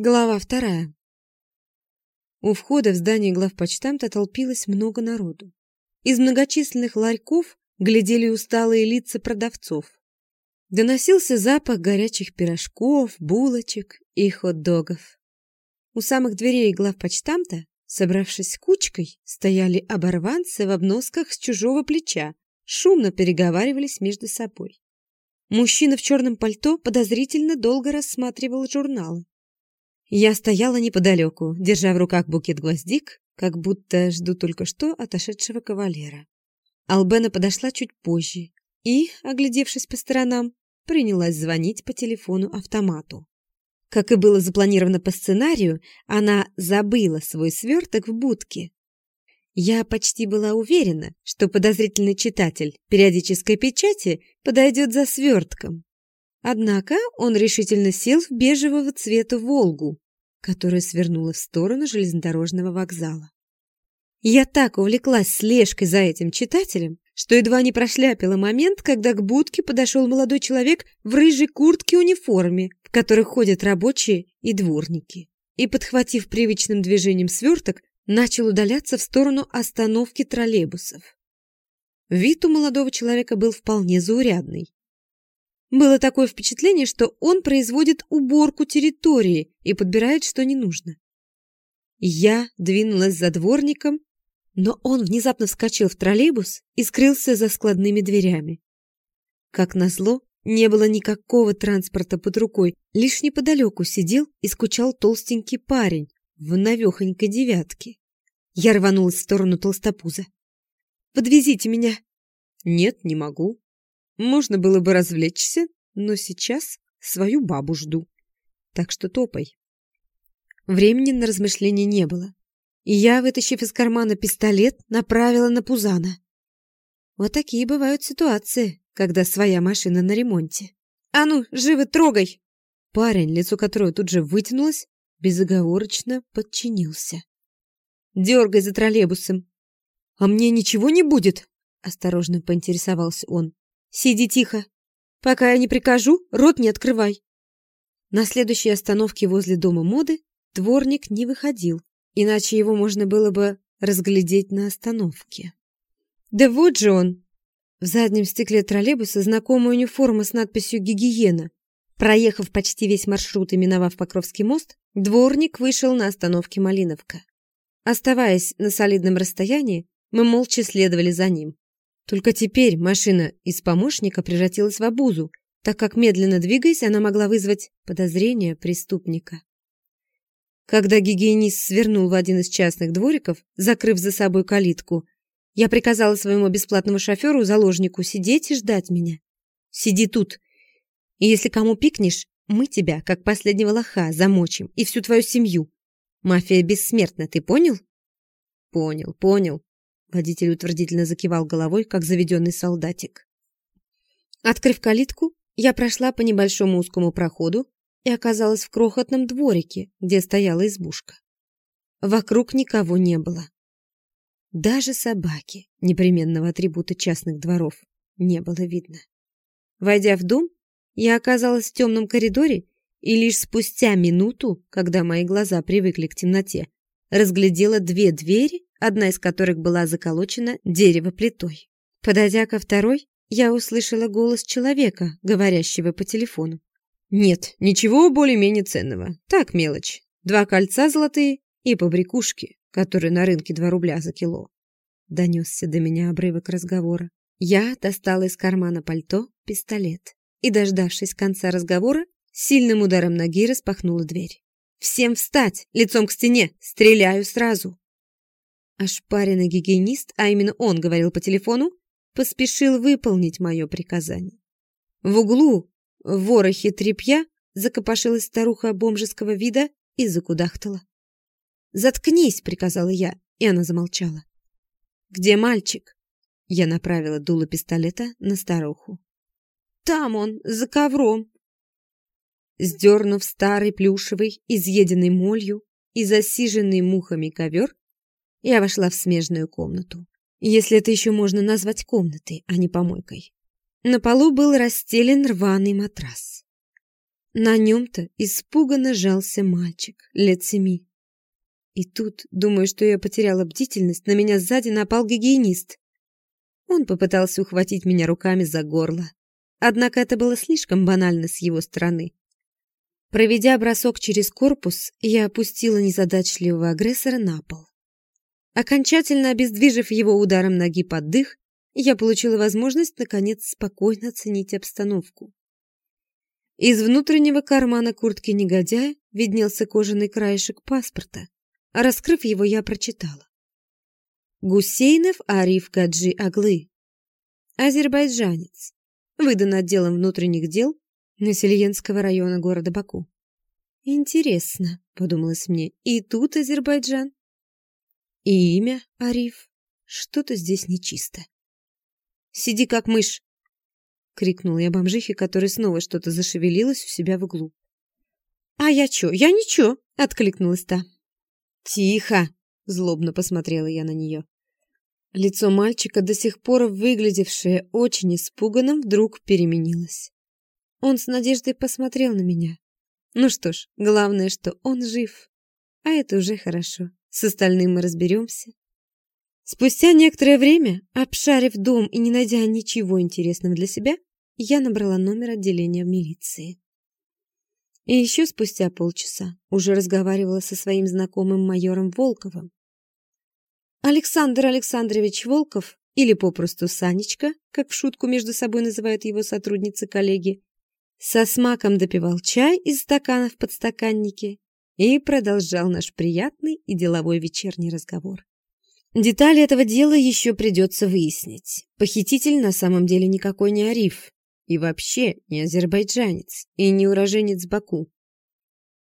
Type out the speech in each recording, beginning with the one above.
Глава вторая. У входа в здание главпочтамта толпилось много народу. Из многочисленных ларьков глядели усталые лица продавцов. Доносился запах горячих пирожков, булочек и хот-догов. У самых дверей главпочтамта, собравшись кучкой, стояли оборванцы в обносках с чужого плеча, шумно переговаривались между собой. Мужчина в черном пальто подозрительно долго рассматривал журналы. Я стояла неподалеку, держа в руках букет гвоздик, как будто жду только что отошедшего кавалера. Албена подошла чуть позже и, оглядевшись по сторонам, принялась звонить по телефону-автомату. Как и было запланировано по сценарию, она забыла свой сверток в будке. Я почти была уверена, что подозрительный читатель периодической печати подойдет за свертком. Однако он решительно сел в бежевого цвета «Волгу», которая свернула в сторону железнодорожного вокзала. Я так увлеклась слежкой за этим читателем, что едва не прошляпила момент, когда к будке подошел молодой человек в рыжей куртке-униформе, в которой ходят рабочие и дворники. И, подхватив привычным движением сверток, начал удаляться в сторону остановки троллейбусов. Вид у молодого человека был вполне заурядный. Было такое впечатление, что он производит уборку территории и подбирает, что не нужно. Я двинулась за дворником, но он внезапно вскочил в троллейбус и скрылся за складными дверями. Как назло, не было никакого транспорта под рукой, лишь неподалеку сидел и скучал толстенький парень в навехонькой девятке. Я рванулась в сторону толстопуза. «Подвезите меня!» «Нет, не могу. Можно было бы развлечься, но сейчас свою бабу жду. Так что топай. Времени на размышления не было. И я, вытащив из кармана пистолет, направила на Пузана. Вот такие бывают ситуации, когда своя машина на ремонте. «А ну, живо трогай!» Парень, лицо которого тут же вытянулось, безоговорочно подчинился. «Дергай за троллейбусом!» «А мне ничего не будет?» — осторожно поинтересовался он. Сиди тихо. Пока я не прикажу, рот не открывай. На следующей остановке возле дома моды дворник не выходил, иначе его можно было бы разглядеть на остановке. Да вот же он! В заднем стекле троллейбуса знакомая униформа с надписью «Гигиена». Проехав почти весь маршрут и миновав Покровский мост, дворник вышел на остановке Малиновка. Оставаясь на солидном расстоянии, мы молча следовали за ним. Только теперь машина из помощника превратилась в обузу, так как, медленно двигаясь, она могла вызвать подозрение преступника. Когда гигиенист свернул в один из частных двориков, закрыв за собой калитку, я приказала своему бесплатному шоферу-заложнику сидеть и ждать меня. «Сиди тут, и если кому пикнешь, мы тебя, как последнего лоха, замочим и всю твою семью. Мафия бессмертна, ты понял?» «Понял, понял», Водитель утвердительно закивал головой, как заведенный солдатик. Открыв калитку, я прошла по небольшому узкому проходу и оказалась в крохотном дворике, где стояла избушка. Вокруг никого не было. Даже собаки, непременного атрибута частных дворов, не было видно. Войдя в дом, я оказалась в темном коридоре и лишь спустя минуту, когда мои глаза привыкли к темноте, разглядела две двери одна из которых была заколочена дерево-плитой. Подойдя ко второй, я услышала голос человека, говорящего по телефону. «Нет, ничего более-менее ценного. Так, мелочь. Два кольца золотые и побрякушки, которые на рынке два рубля за кило». Донесся до меня обрывок разговора. Я достала из кармана пальто пистолет и, дождавшись конца разговора, сильным ударом ноги распахнула дверь. «Всем встать! Лицом к стене! Стреляю сразу!» Ошпаренный гигиенист, а именно он говорил по телефону, поспешил выполнить мое приказание. В углу, в ворохе тряпья, закопошилась старуха бомжеского вида и закудахтала. «Заткнись!» — приказала я, и она замолчала. «Где мальчик?» Я направила дуло пистолета на старуху. «Там он, за ковром!» Сдернув старый плюшевый, изъеденный молью и засиженный мухами ковер, я вошла в смежную комнату. Если это еще можно назвать комнатой, а не помойкой. На полу был расстелен рваный матрас. На нем-то испуганно жался мальчик, лет семи. И тут, думаю, что я потеряла бдительность, на меня сзади напал гигиенист. Он попытался ухватить меня руками за горло. Однако это было слишком банально с его стороны. Проведя бросок через корпус, я опустила незадачливого агрессора на пол. Окончательно обездвижив его ударом ноги под дых, я получила возможность, наконец, спокойно оценить обстановку. Из внутреннего кармана куртки негодяя виднелся кожаный краешек паспорта. А раскрыв его, я прочитала. Гусейнов Ариф Гаджи Аглы. Азербайджанец. Выдан отделом внутренних дел Населенского района города Баку. Интересно, подумалось мне, и тут Азербайджан. И имя Ариф. Что-то здесь нечисто. Сиди как мышь, крикнула я бомжихе, которая снова что-то зашевелилась у себя в углу. «А я чё? Я ничего!» — откликнулась та. «Тихо!» — злобно посмотрела я на нее. Лицо мальчика, до сих пор выглядевшее очень испуганным, вдруг переменилось. Он с надеждой посмотрел на меня. Ну что ж, главное, что он жив. А это уже хорошо. С остальным мы разберемся. Спустя некоторое время, обшарив дом и не найдя ничего интересного для себя, я набрала номер отделения милиции. И еще спустя полчаса уже разговаривала со своим знакомым майором Волковым. Александр Александрович Волков, или попросту Санечка, как в шутку между собой называют его сотрудницы-коллеги, со смаком допивал чай из стакана в подстаканнике и продолжал наш приятный и деловой вечерний разговор. Детали этого дела еще придется выяснить. Похититель на самом деле никакой не Ариф, и вообще не азербайджанец и не уроженец Баку.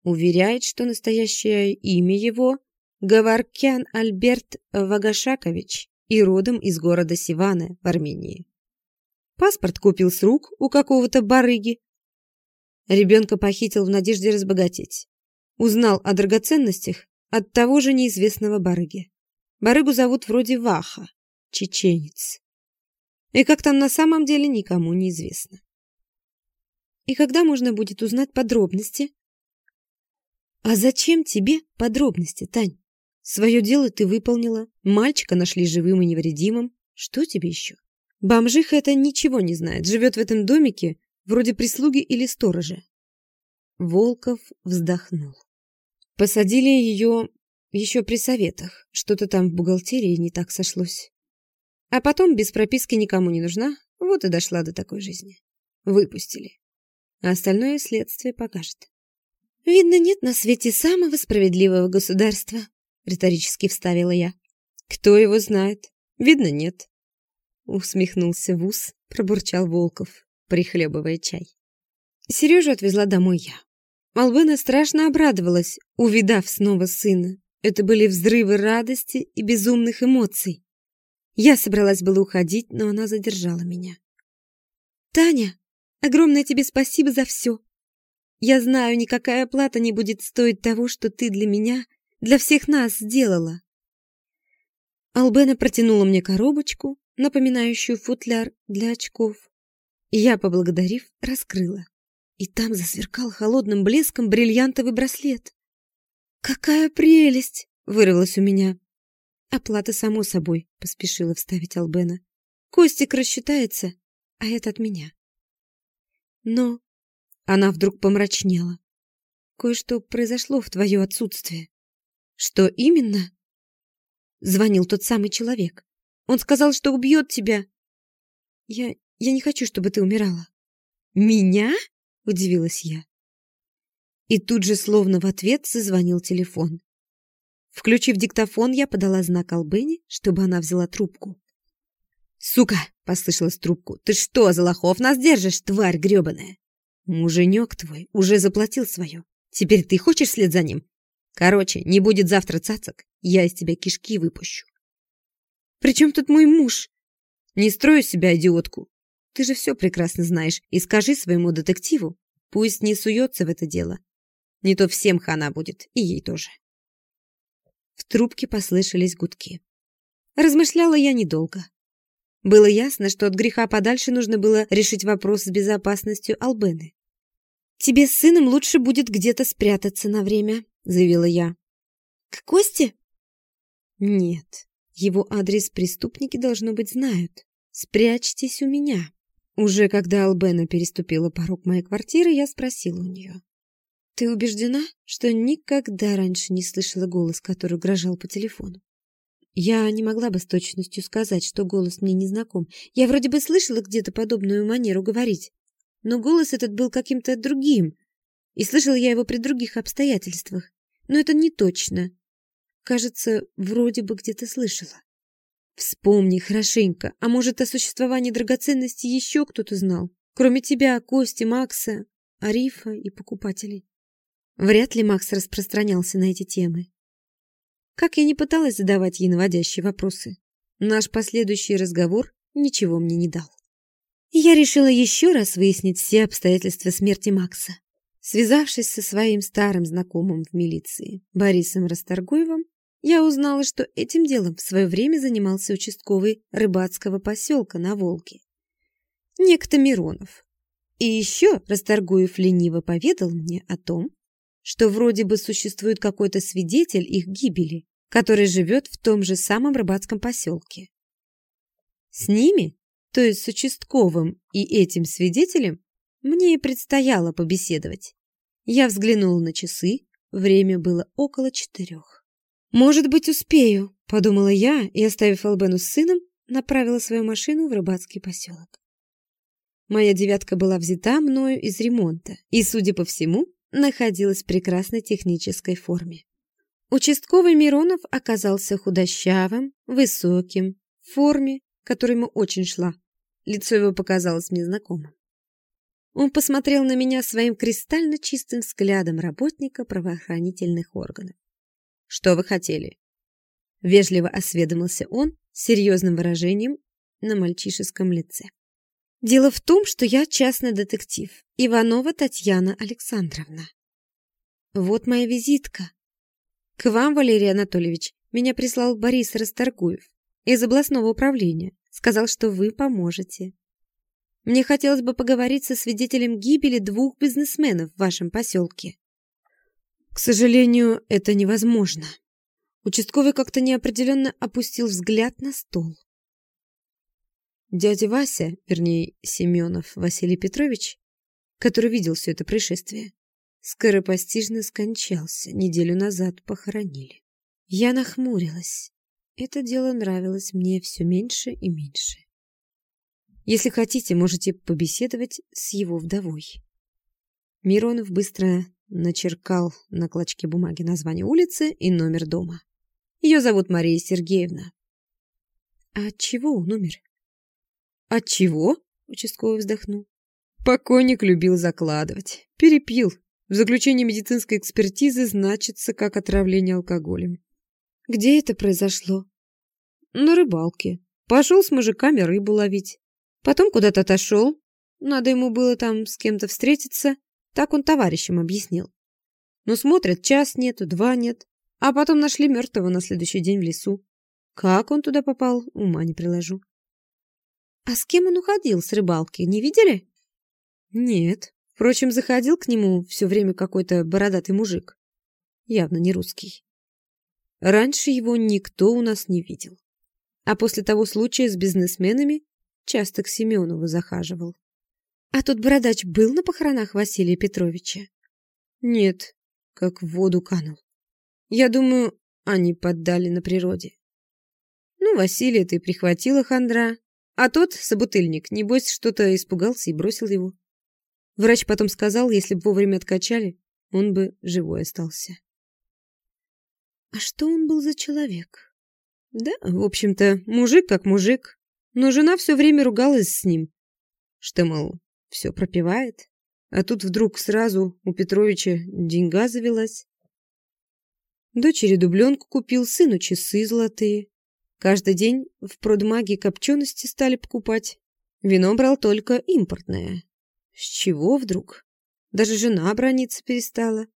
Уверяет, что настоящее имя его Гаваркян Альберт Вагашакович и родом из города Сивана в Армении. Паспорт купил с рук у какого-то барыги. Ребенка похитил в надежде разбогатеть. Узнал о драгоценностях от того же неизвестного барыги. Барыгу зовут вроде Ваха, чеченец. И как там на самом деле, никому не известно. И когда можно будет узнать подробности? А зачем тебе подробности, Тань? Свое дело ты выполнила, мальчика нашли живым и невредимым. Что тебе еще? Бомжиха это ничего не знает, живет в этом домике, вроде прислуги или сторожа. Волков вздохнул. Посадили ее еще при советах. Что-то там в бухгалтерии не так сошлось. А потом без прописки никому не нужна, вот и дошла до такой жизни. Выпустили. А остальное следствие покажет. «Видно, нет на свете самого справедливого государства», — риторически вставила я. «Кто его знает? Видно, нет». Усмехнулся в ус, пробурчал Волков, прихлебывая чай. Сережу отвезла домой я. Албена страшно обрадовалась, увидав снова сына. Это были взрывы радости и безумных эмоций. Я собралась было уходить, но она задержала меня. «Таня, огромное тебе спасибо за все. Я знаю, никакая плата не будет стоить того, что ты для меня, для всех нас сделала». Албена протянула мне коробочку, напоминающую футляр для очков. Я, поблагодарив, раскрыла. И там засверкал холодным блеском бриллиантовый браслет. «Какая прелесть!» — вырвалось у меня. Оплата, само собой, поспешила вставить Албена. Костик рассчитается, а это от меня. Но она вдруг помрачнела. Кое-что произошло в твое отсутствие. Что именно? Звонил тот самый человек. Он сказал, что убьет тебя. Я... я не хочу, чтобы ты умирала. Меня? Удивилась я. И тут же, словно в ответ, зазвонил телефон. Включив диктофон, я подала знак Албене, чтобы она взяла трубку. «Сука!» — послышалась трубку. «Ты что, за лохов нас держишь, тварь гребаная?» «Муженек твой уже заплатил свое. Теперь ты хочешь вслед за ним? Короче, не будет завтра цацок, я из тебя кишки выпущу». «При чем тут мой муж?» «Не строю себя идиотку. Ты же все прекрасно знаешь, и скажи своему детективу, пусть не суется в это дело. Не то всем хана будет, и ей тоже». В трубке послышались гудки. Размышляла я недолго. Было ясно, что от греха подальше нужно было решить вопрос с безопасностью Албены. «Тебе с сыном лучше будет где-то спрятаться на время», — заявила я. «К Косте?» «Нет, его адрес преступники, должно быть, знают. Спрячьтесь у меня». Уже когда Албена переступила порог моей квартиры, я спросила у нее. «Ты убеждена, что никогда раньше не слышала голос, который угрожал по телефону?» Я не могла бы с точностью сказать, что голос мне незнаком. Я вроде бы слышала где-то подобную манеру говорить, но голос этот был каким-то другим, и слышала я его при других обстоятельствах. Но это не точно. Кажется, вроде бы где-то слышала. Вспомни хорошенько, а может, о существовании драгоценности еще кто-то знал, кроме тебя, Кости, Макса, Арифа и покупателей. Вряд ли Макс распространялся на эти темы. Как я не пыталась задавать ей наводящие вопросы, наш последующий разговор ничего мне не дал. Я решила еще раз выяснить все обстоятельства смерти Макса. Связавшись со своим старым знакомым в милиции, Борисом Расторгуевым, я узнала, что этим делом в свое время занимался участковый рыбацкого поселка на Волге. Некто Миронов. И еще Расторгуев лениво поведал мне о том, что вроде бы существует какой-то свидетель их гибели, который живет в том же самом рыбацком поселке. С ними, то есть с участковым и этим свидетелем, мне и предстояло побеседовать. Я взглянула на часы, время было около четырех. «Может быть, успею», — подумала я и, оставив Албену с сыном, направила свою машину в рыбацкий поселок. Моя девятка была взята мною из ремонта и, судя по всему, находилась в прекрасной технической форме. Участковый Миронов оказался худощавым, высоким, в форме, которой ему очень шла. Лицо его показалось мне знакомым. Он посмотрел на меня своим кристально чистым взглядом работника правоохранительных органов. «Что вы хотели?» Вежливо осведомился он с серьезным выражением на мальчишеском лице. Дело в том, что я частный детектив, Иванова Татьяна Александровна. Вот моя визитка. К вам, Валерий Анатольевич, меня прислал Борис Расторгуев из областного управления. Сказал, что вы поможете. Мне хотелось бы поговорить со свидетелем гибели двух бизнесменов в вашем поселке. К сожалению, это невозможно. Участковый как-то неопределенно опустил взгляд на стол. Дядя Вася, вернее, Семенов Василий Петрович, который видел все это происшествие, скоропостижно скончался, неделю назад похоронили. Я нахмурилась. Это дело нравилось мне все меньше и меньше. Если хотите, можете побеседовать с его вдовой. Миронов быстро начеркал на клочке бумаги название улицы и номер дома. Ее зовут Мария Сергеевна. А от чего он умер? От чего? Участковый вздохнул. Покойник любил закладывать. Перепил. В заключении медицинской экспертизы значится как отравление алкоголем. Где это произошло? На рыбалке. Пошел с мужиками рыбу ловить. Потом куда-то отошел. Надо ему было там с кем-то встретиться. Так он товарищам объяснил. Но смотрят, час нету, два нет. А потом нашли мертвого на следующий день в лесу. Как он туда попал, ума не приложу. А с кем он уходил с рыбалки, не видели? Нет. Впрочем, заходил к нему все время какой-то бородатый мужик. Явно не русский. Раньше его никто у нас не видел. А после того случая с бизнесменами часто к Семенову захаживал. А тот бородач был на похоронах Василия Петровича? Нет, как в воду канул. Я думаю, они поддали на природе. Ну, Василия ты прихватила хандра, а тот, собутыльник, небось, что-то испугался и бросил его. Врач потом сказал, если бы вовремя откачали, он бы живой остался. А что он был за человек? Да, в общем-то, мужик как мужик. Но жена все время ругалась с ним. Что, мол, все пропивает. А тут вдруг сразу у Петровича деньга завелась. Дочери дубленку купил, сыну часы золотые. Каждый день в продмаге копчености стали покупать. Вино брал только импортное. С чего вдруг? Даже жена брониться перестала.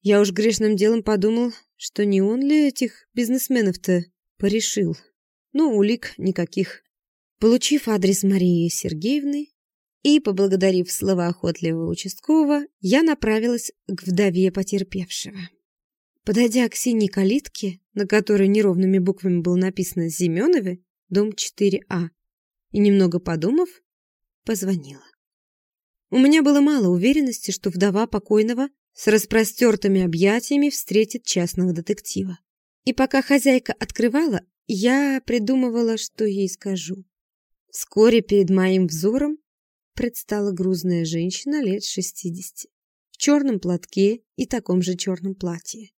Я уж грешным делом подумал, что не он ли этих бизнесменов-то порешил. Но улик никаких. Получив адрес Марии Сергеевны, и, поблагодарив словоохотливого участкового, я направилась к вдове потерпевшего. Подойдя к синей калитке, на которой неровными буквами было написано «Семеновы», дом 4А, и немного подумав, позвонила. У меня было мало уверенности, что вдова покойного с распростертыми объятиями встретит частного детектива. И пока хозяйка открывала, я придумывала, что ей скажу. Вскоре перед моим взором предстала грузная женщина лет шестидесяти в черном платке и таком же черном платье.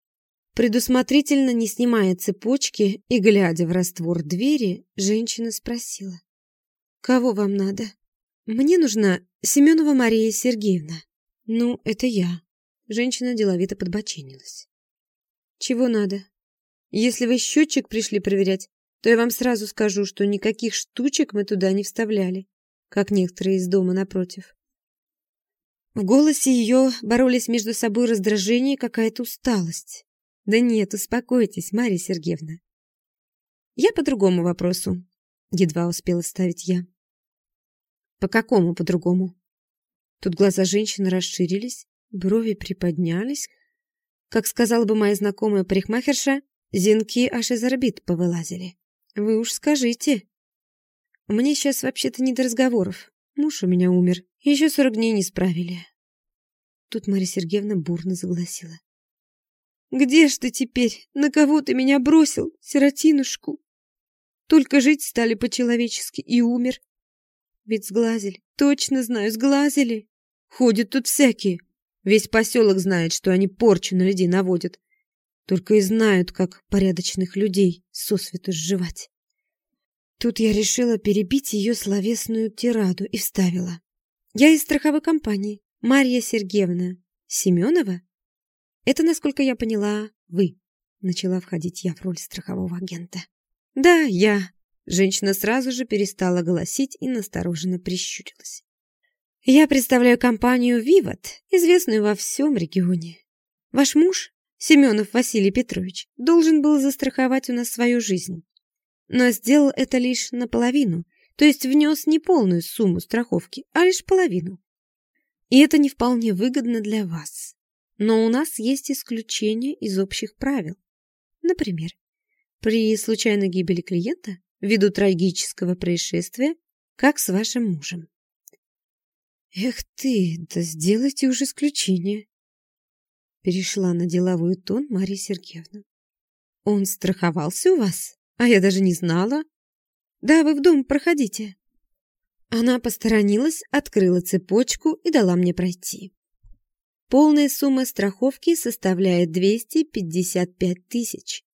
Предусмотрительно не снимая цепочки и глядя в раствор двери, женщина спросила. «Кого вам надо?» «Мне нужна Семенова Мария Сергеевна». «Ну, это я». Женщина деловито подбоченилась. «Чего надо? Если вы счетчик пришли проверять, то я вам сразу скажу, что никаких штучек мы туда не вставляли, как некоторые из дома напротив. В голосе ее боролись между собой раздражение и какая-то усталость. Да нет, успокойтесь, Мария Сергеевна. Я по другому вопросу, едва успела ставить я. По какому по-другому? Тут глаза женщины расширились, брови приподнялись. Как сказала бы моя знакомая парикмахерша, зенки аж из орбит повылазили. Вы уж скажите. Мне сейчас вообще-то не до разговоров. Муж у меня умер. Еще сорок дней не справили. Тут Мария Сергеевна бурно загласила. Где ж ты теперь? На кого ты меня бросил, сиротинушку? Только жить стали по-человечески и умер. Ведь сглазили. Точно знаю, сглазили. Ходят тут всякие. Весь поселок знает, что они порчу на людей наводят. Только и знают, как порядочных людей сосвету сживать. Тут я решила перебить ее словесную тираду и вставила. Я из страховой компании. Марья Сергеевна. Семенова? Это, насколько я поняла, вы. Начала входить я в роль страхового агента. Да, я. Женщина сразу же перестала голосить и настороженно прищурилась. Я представляю компанию «Виват», известную во всем регионе. Ваш муж Семенов Василий Петрович должен был застраховать у нас свою жизнь. Но сделал это лишь наполовину, то есть внес не полную сумму страховки, а лишь половину. И это не вполне выгодно для вас. Но у нас есть исключения из общих правил. Например, при случайной гибели клиента ввиду трагического происшествия, как с вашим мужем. Эх ты, да сделайте уже исключение. Перешла на деловой тон Мария Сергеевна. Он страховался у вас? А я даже не знала. Да, вы в дом проходите. Она посторонилась, открыла цепочку и дала мне пройти. Полная сумма страховки составляет 255 тысяч.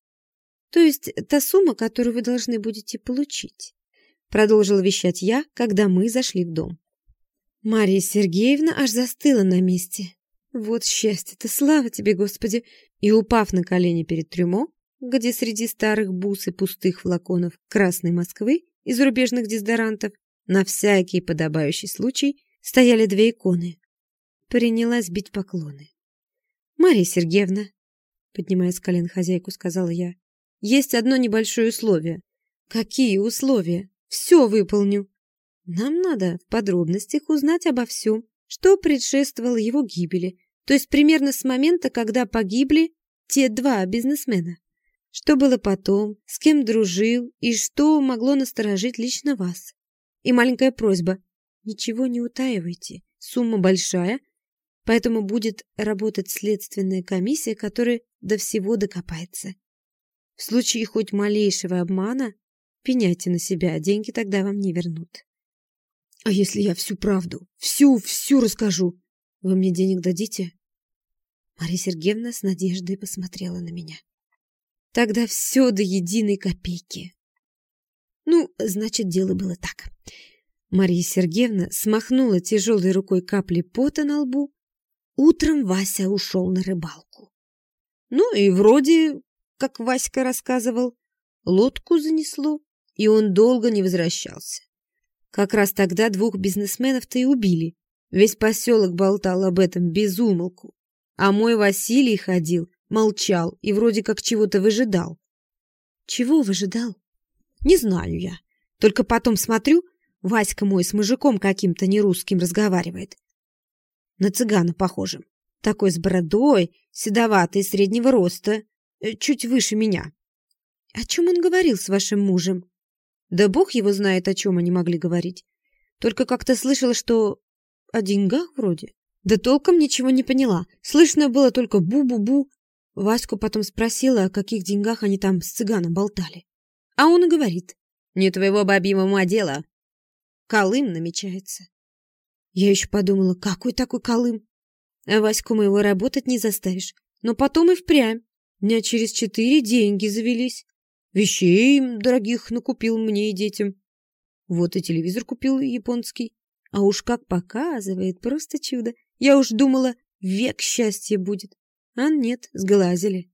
То есть та сумма, которую вы должны будете получить. Продолжила вещать я, когда мы зашли в дом. Мария Сергеевна аж застыла на месте. Вот счастье-то, слава тебе, Господи! И, упав на колени перед трюмо, где среди старых бус и пустых флаконов Красной Москвы и зарубежных дезодорантов на всякий подобающий случай стояли две иконы. Принялась бить поклоны. «Мария Сергеевна», поднимая с колен хозяйку, сказала я, «есть одно небольшое условие». «Какие условия? Все выполню». «Нам надо в подробностях узнать обо всем, что предшествовало его гибели, то есть примерно с момента, когда погибли те два бизнесмена. Что было потом, с кем дружил и что могло насторожить лично вас. И маленькая просьба – ничего не утаивайте, сумма большая, поэтому будет работать следственная комиссия, которая до всего докопается. В случае хоть малейшего обмана пеняйте на себя, а деньги тогда вам не вернут. А если я всю правду, всю, всю расскажу, вы мне денег дадите? Мария Сергеевна с надеждой посмотрела на меня. Тогда все до единой копейки. Ну, значит, дело было так. Мария Сергеевна смахнула тяжелой рукой капли пота на лбу. Утром Вася ушел на рыбалку. Ну и вроде, как Васька рассказывал, лодку занесло, и он долго не возвращался. Как раз тогда двух бизнесменов-то и убили. Весь поселок болтал об этом без умолку. А мой Василий ходил, молчал и вроде как чего-то выжидал. Чего выжидал? Не знаю я. Только потом смотрю, Васька мой с мужиком каким-то нерусским разговаривает. На цыгана похожим. Такой с бородой, седоватый, среднего роста, э, чуть выше меня. О чем он говорил с вашим мужем? Да бог его знает, о чем они могли говорить. Только как-то слышала, что о деньгах вроде. Да толком ничего не поняла. Слышно было только бу-бу-бу. Ваську потом спросила, о каких деньгах они там с цыганом болтали. А он и говорит. Не твоего бабьего дела. Колым намечается. Я еще подумала, какой такой Колым? А Ваську моего работать не заставишь. Но потом и впрямь. Дня через четыре деньги завелись. Вещей дорогих накупил мне и детям. Вот и телевизор купил японский. А уж как показывает, просто чудо. Я уж думала, век счастья будет. А нет, сглазили.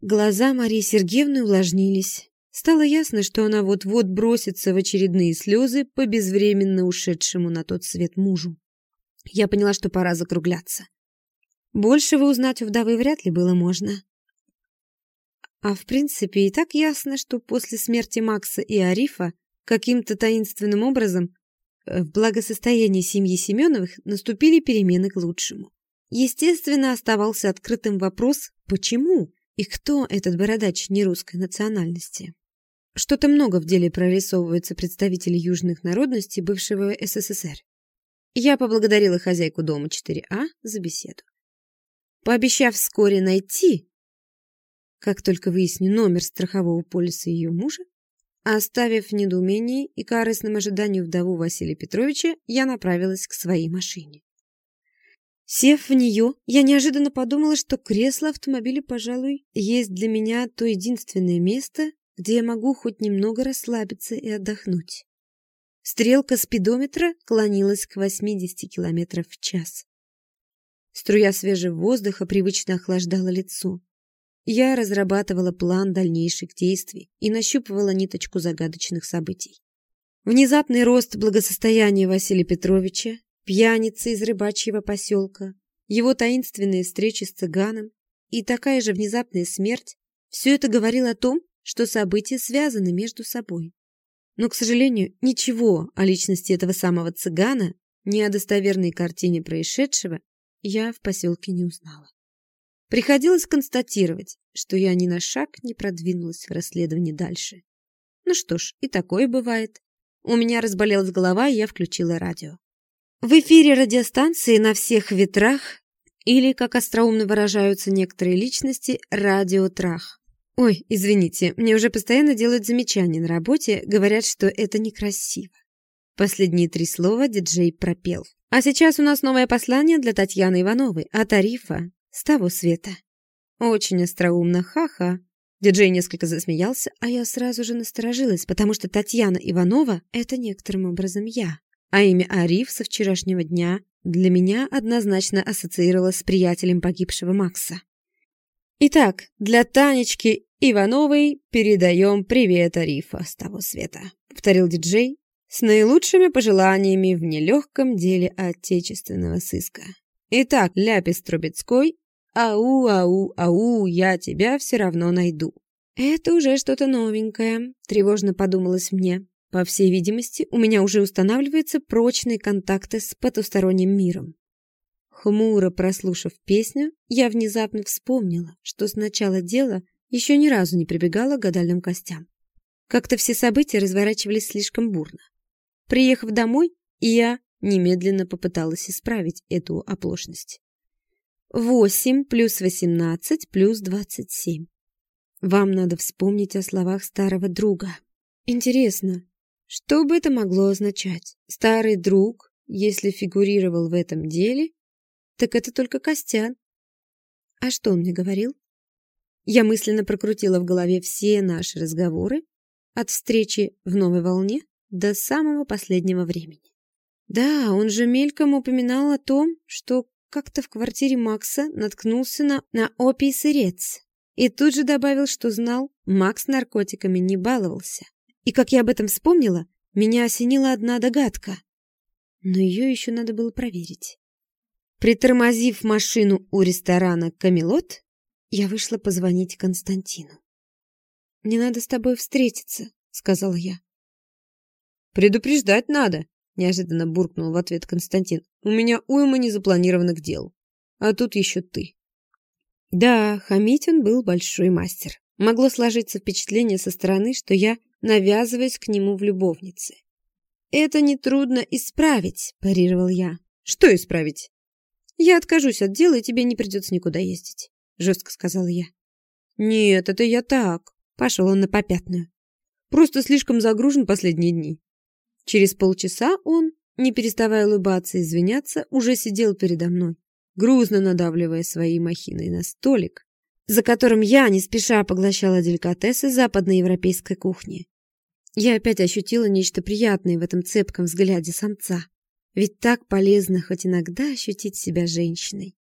Глаза Марии Сергеевны увлажнились. Стало ясно, что она вот-вот бросится в очередные слезы по безвременно ушедшему на тот свет мужу. Я поняла, что пора закругляться. Большего узнать у вдовы вряд ли было можно. А в принципе и так ясно, что после смерти Макса и Арифа каким-то таинственным образом э, в благосостоянии семьи Семеновых наступили перемены к лучшему. Естественно, оставался открытым вопрос «почему?» и кто этот бородач нерусской национальности. Что-то много в деле прорисовывается представителей южных народностей бывшего СССР. Я поблагодарила хозяйку дома 4А за беседу. Пообещав вскоре найти как только выясню номер страхового полиса ее мужа, оставив в недоумении и корыстном ожидании вдову Василия Петровича, я направилась к своей машине. Сев в нее, я неожиданно подумала, что кресло автомобиля, пожалуй, есть для меня то единственное место, где я могу хоть немного расслабиться и отдохнуть. Стрелка спидометра клонилась к 80 км в час. Струя свежего воздуха привычно охлаждала лицо. Я разрабатывала план дальнейших действий и нащупывала ниточку загадочных событий. Внезапный рост благосостояния Василия Петровича, пьяницы из рыбачьего поселка, его таинственные встречи с цыганом и такая же внезапная смерть – все это говорило о том, что события связаны между собой. Но, к сожалению, ничего о личности этого самого цыгана, ни о достоверной картине происшедшего я в поселке не узнала. Приходилось констатировать, что я ни на шаг не продвинулась в расследовании дальше. Ну что ж, и такое бывает. У меня разболелась голова, и я включила радио. В эфире радиостанции на всех ветрах, или, как остроумно выражаются некоторые личности, радиотрах. Ой, извините, мне уже постоянно делают замечания на работе, говорят, что это некрасиво. Последние три слова диджей пропел. А сейчас у нас новое послание для Татьяны Ивановой от Арифа, с того света. Очень остроумно, ха-ха. Диджей несколько засмеялся, а я сразу же насторожилась, потому что Татьяна Иванова — это некоторым образом я. А имя Ариф со вчерашнего дня для меня однозначно ассоциировалось с приятелем погибшего Макса. Итак, для Танечки Ивановой передаем привет Арифа с того света, повторил диджей с наилучшими пожеланиями в нелегком деле отечественного сыска. Итак, Ляпис Трубецкой, ау, ау, ау, я тебя все равно найду. Это уже что-то новенькое, тревожно подумалось мне. По всей видимости, у меня уже устанавливаются прочные контакты с потусторонним миром. Хмуро прослушав песню, я внезапно вспомнила, что с начала дела еще ни разу не прибегала к гадальным костям. Как-то все события разворачивались слишком бурно. Приехав домой, я немедленно попыталась исправить эту оплошность. Восемь плюс восемнадцать плюс двадцать семь. Вам надо вспомнить о словах старого друга. Интересно, что бы это могло означать? Старый друг, если фигурировал в этом деле, так это только Костян. А что он мне говорил? Я мысленно прокрутила в голове все наши разговоры от встречи в новой волне до самого последнего времени. Да, он же мельком упоминал о том, что как-то в квартире Макса наткнулся на, на опий-сырец. И тут же добавил, что знал, Макс наркотиками не баловался. И как я об этом вспомнила, меня осенила одна догадка. Но ее еще надо было проверить. Притормозив машину у ресторана «Камелот», я вышла позвонить Константину. «Мне надо с тобой встретиться», — сказала я. Предупреждать надо, неожиданно буркнул в ответ Константин. У меня уйма незапланированных дел. А тут еще ты. Да, хамить он был большой мастер. Могло сложиться впечатление со стороны, что я навязываюсь к нему в любовнице. «Это нетрудно исправить», – парировал я. «Что исправить?» «Я откажусь от дела, и тебе не придется никуда ездить», – жестко сказала я. «Нет, это я так», – пошел он на попятную. «Просто слишком загружен последние дни». Через полчаса он, не переставая улыбаться и извиняться, уже сидел передо мной, грузно надавливая своей махиной на столик, за которым я не спеша поглощала деликатесы западноевропейской кухни. Я опять ощутила нечто приятное в этом цепком взгляде самца. Ведь так полезно хоть иногда ощутить себя женщиной.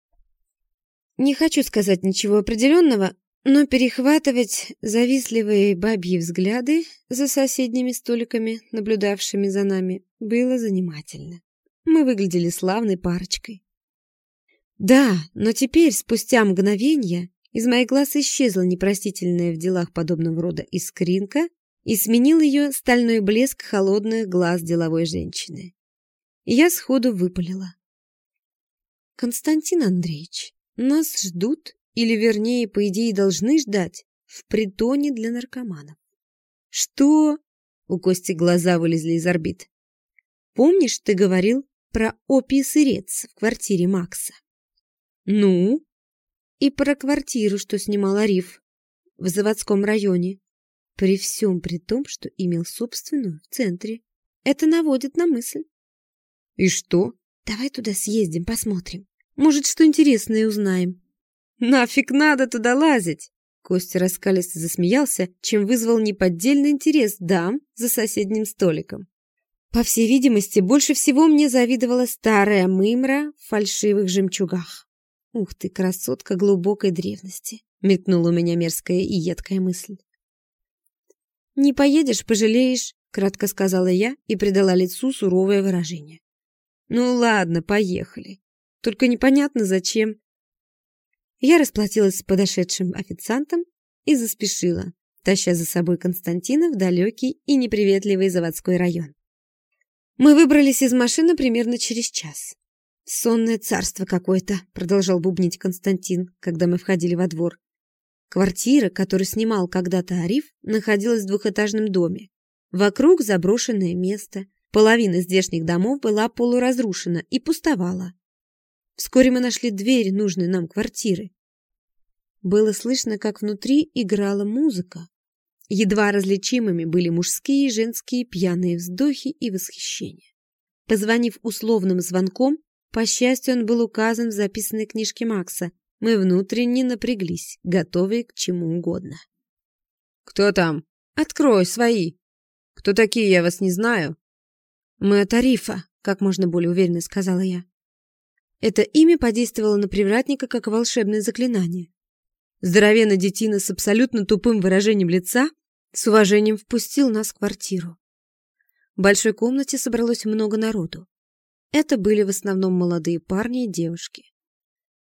Не хочу сказать ничего определенного, но перехватывать завистливые бабьи взгляды за соседними столиками, наблюдавшими за нами, было занимательно. Мы выглядели славной парочкой. Да, но теперь, спустя мгновение, из моих глаз исчезла непростительная в делах подобного рода искринка и сменил ее стальной блеск холодных глаз деловой женщины. И я сходу выпалила. «Константин Андреевич, нас ждут, или, вернее, по идее, должны ждать, в притоне для наркоманов». «Что?» — у Кости глаза вылезли из орбит. «Помнишь, ты говорил про опий-сырец в квартире Макса?» «Ну?» И про квартиру, что снимал Ариф в заводском районе. При всем при том, что имел собственную в центре. Это наводит на мысль. И что? Давай туда съездим, посмотрим. Может, что интересное узнаем. Нафиг надо туда лазить? Костя раскалисто засмеялся, чем вызвал неподдельный интерес дам за соседним столиком. По всей видимости, больше всего мне завидовала старая мымра в фальшивых жемчугах. «Ух ты, красотка глубокой древности!» — мелькнула у меня мерзкая и едкая мысль. «Не поедешь, пожалеешь», — кратко сказала я и придала лицу суровое выражение. «Ну ладно, поехали. Только непонятно, зачем». Я расплатилась с подошедшим официантом и заспешила, таща за собой Константина в далекий и неприветливый заводской район. Мы выбрались из машины примерно через час. «Сонное царство какое-то», — продолжал бубнить Константин, когда мы входили во двор. Квартира, которую снимал когда-то Ариф, находилась в двухэтажном доме. Вокруг заброшенное место. Половина здешних домов была полуразрушена и пустовала. Вскоре мы нашли дверь нужной нам квартиры. Было слышно, как внутри играла музыка. Едва различимыми были мужские и женские пьяные вздохи и восхищения. Позвонив условным звонком, по счастью, он был указан в записанной книжке Макса. Мы внутренне напряглись, готовые к чему угодно. «Кто там?» «Открой, свои!» «Кто такие, я вас не знаю?» «Мы от Арифа», — как можно более уверенно сказала я. Это имя подействовало на привратника как волшебное заклинание. Здоровенный детина с абсолютно тупым выражением лица с уважением впустил нас в квартиру. В большой комнате собралось много народу. Это были в основном молодые парни и девушки.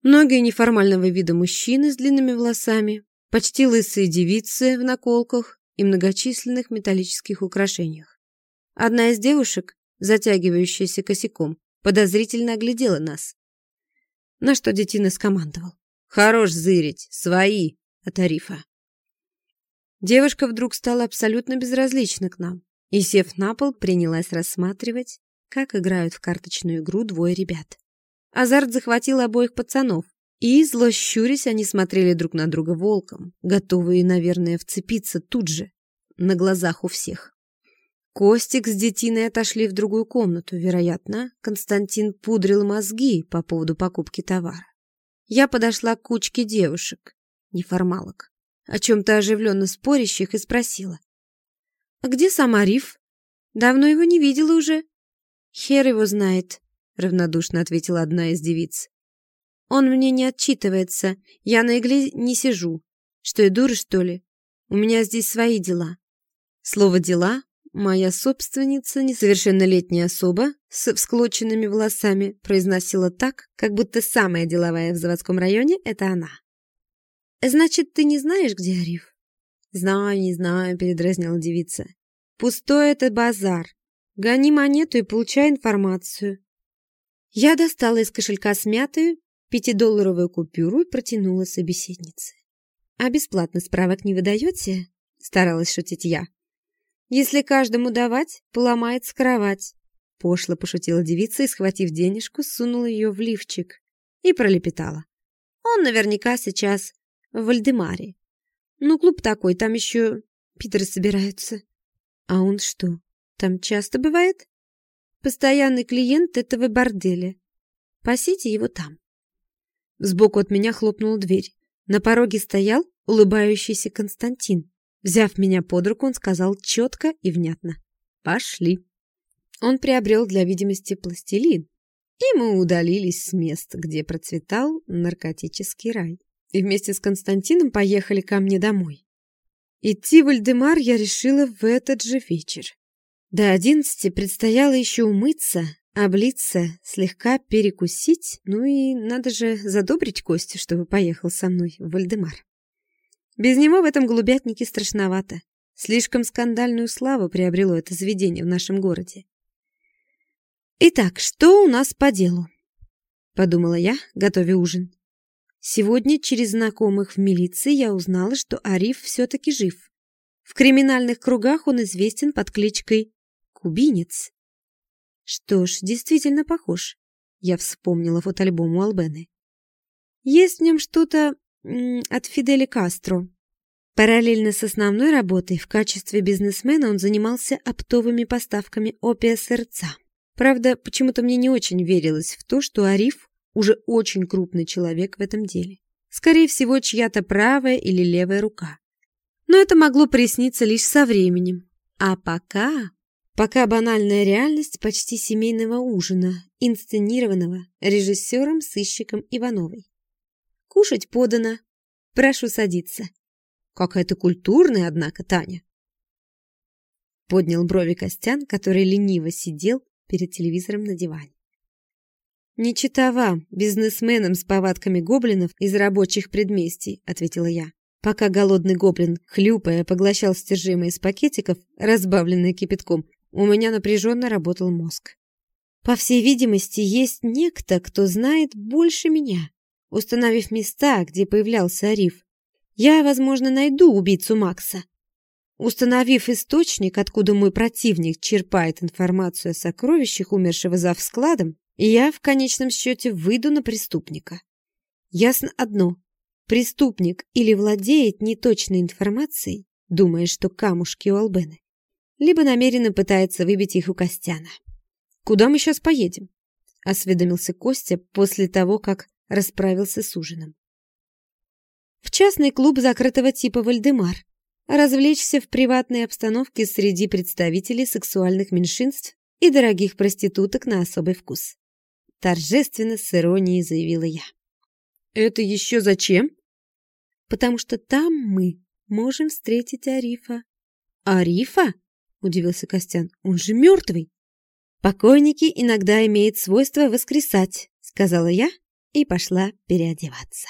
Многие неформального вида мужчины с длинными волосами, почти лысые девицы в наколках и многочисленных металлических украшениях. Одна из девушек, затягивающаяся косяком, подозрительно оглядела нас. На что детина скомандовал. «Хорош зырить! Свои!» от Арифа. Девушка вдруг стала абсолютно безразлична к нам и, сев на пол, принялась рассматривать как играют в карточную игру двое ребят. Азарт захватил обоих пацанов, и, зло щурясь, они смотрели друг на друга волком, готовые, наверное, вцепиться тут же, на глазах у всех. Костик с детиной отошли в другую комнату. Вероятно, Константин пудрил мозги по поводу покупки товара. Я подошла к кучке девушек, неформалок, о чем-то оживленно спорящих, и спросила. «А где сам Ариф? Давно его не видела уже. «Хер его знает», — равнодушно ответила одна из девиц. «Он мне не отчитывается. Я на игле не сижу. Что, я дура, что ли? У меня здесь свои дела». Слово «дела» моя собственница, несовершеннолетняя особа с всклоченными волосами, произносила так, как будто самая деловая в заводском районе — это она. «Значит, ты не знаешь, где Ариф?» «Знаю, не знаю», — передразнила девица. «Пустой это базар. Гони монету и получай информацию. Я достала из кошелька смятую пятидолларовую купюру и протянула собеседнице. «А бесплатно справок не выдаете?» — старалась шутить я. «Если каждому давать, поломается кровать». Пошло пошутила девица и, схватив денежку, сунула ее в лифчик и пролепетала. «Он наверняка сейчас в Вальдемаре. Ну, клуб такой, там еще питеры собираются». «А он что, там часто бывает?» «Постоянный клиент этого борделя. Пасите его там». Сбоку от меня хлопнула дверь. На пороге стоял улыбающийся Константин. Взяв меня под руку, он сказал четко и внятно. «Пошли». Он приобрел для видимости пластилин, и мы удалились с места, где процветал наркотический рай. И вместе с Константином поехали ко мне домой. Идти в Вальдемар я решила в этот же вечер. До одиннадцати предстояло еще умыться, облиться, слегка перекусить, ну и надо же задобрить Костю, чтобы поехал со мной в Вальдемар. Без него в этом голубятнике страшновато. Слишком скандальную славу приобрело это заведение в нашем городе. «Итак, что у нас по делу?» — подумала я, готовя ужин. Сегодня через знакомых в милиции я узнала, что Ариф все-таки жив. В криминальных кругах он известен под кличкой Кубинец. Что ж, действительно похож. Я вспомнила фотоальбом у Албены. Есть в нем что-то от Фидели Кастро. Параллельно с основной работой в качестве бизнесмена он занимался оптовыми поставками опия сырца. Правда, почему-то мне не очень верилось в то, что Ариф уже очень крупный человек в этом деле. Скорее всего, чья-то правая или левая рука. Но это могло присниться лишь со временем. А пока Пока банальная реальность почти семейного ужина, инсценированного режиссером-сыщиком Ивановой. Кушать подано. Прошу садиться. Какая-то культурная, однако, Таня. Поднял брови Костян, который лениво сидел перед телевизором на диване. «Не читава бизнесменам с повадками гоблинов из рабочих предместий», — ответила я. Пока голодный гоблин, хлюпая, поглощал стержимое из пакетиков, разбавленное кипятком, у меня напряженно работал мозг. По всей видимости, есть некто, кто знает больше меня. Установив места, где появлялся Ариф, я, возможно, найду убийцу Макса. Установив источник, откуда мой противник черпает информацию о сокровищах умершего за складом, я в конечном счете выйду на преступника. Ясно одно. Преступник или владеет неточной информацией, думая, что камушки у Албены, либо намеренно пытается выбить их у Костяна. «Куда мы сейчас поедем?» — осведомился Костя после того, как расправился с ужином. «В частный клуб закрытого типа «Вальдемар». Развлечься в приватной обстановке среди представителей сексуальных меньшинств и дорогих проституток на особый вкус. Торжественно с иронией заявила я. «Это еще зачем?» «Потому что там мы можем встретить Арифа». «Арифа?» — удивился Костян. «Он же мертвый!» «Покойники иногда имеют свойство воскресать», — сказала я и пошла переодеваться.